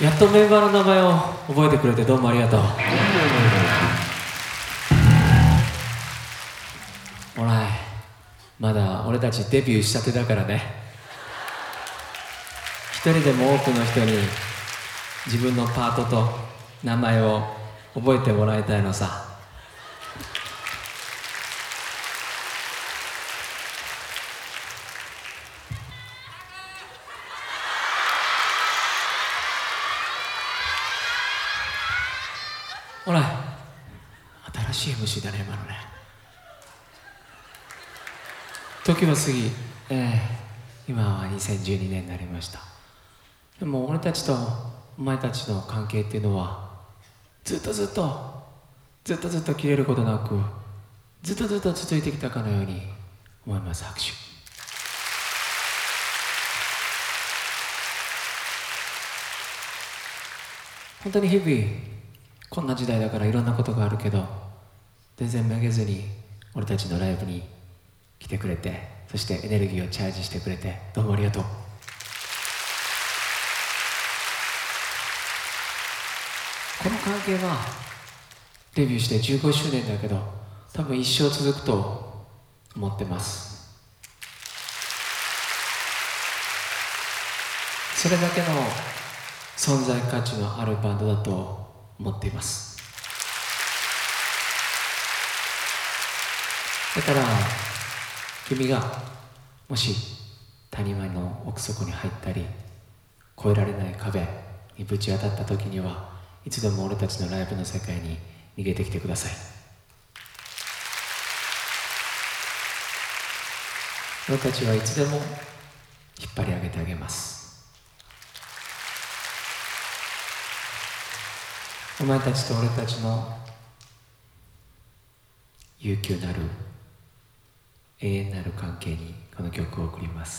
やっとメンバーの名前を覚えてくれてどうもありがとう。おらまだ俺たちデビューしたてだからね。一人でも多くの人に自分のパートと名前を覚えてもらいたいのさ。ほら。新しい MC だね今のね。時は過ぎ、えー今は2012年になりました。でも俺たちとお前たちの関係っていうのはずっとずっとずっとずっと切れることなくずっとずっと続いてきたかのように思います拍手。本当に日々こんな時代だからいろんなことがあるけど全然めげずに俺たちのライブに来てくれてそしてエネルギーをチャージしてくれてどうもありがとう。この関係はデビューして15周年だけど多分一生続くと思ってます。それだけの存在価値のあるバンドだと思っています。だから君がもし谷間の奥底に入ったり越えられない壁にぶち当たった時にはいつでも俺たちのライブの世界に逃げてきてください。俺たちはいつでも引っ張り上げてあげます。お前たちと俺たちの悠久なる永遠なる関係にこの曲を送ります。